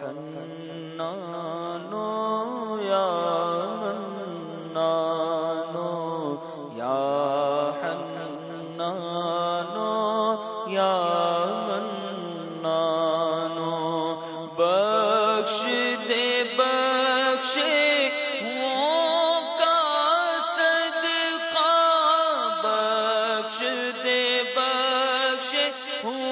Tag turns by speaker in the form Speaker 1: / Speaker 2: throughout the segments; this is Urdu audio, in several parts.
Speaker 1: حنانو یا منانو یا حنانو یا منانو بخش دے بخشے ہوں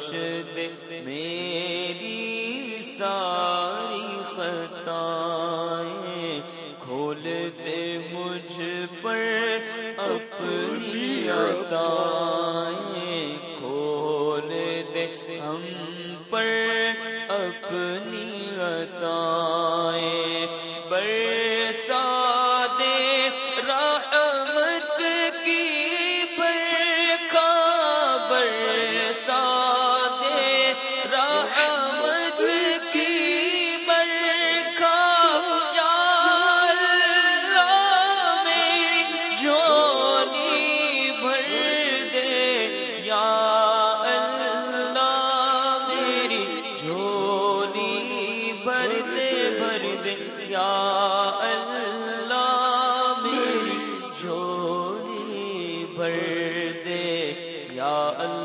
Speaker 1: دے میری ساری خطائیں کھول دے مجھ پر اپنی عطائیں کھول دے ہم پر اپنی عطائیں برسا دے یا اللہ میری جھولی بھر دے یا اللہ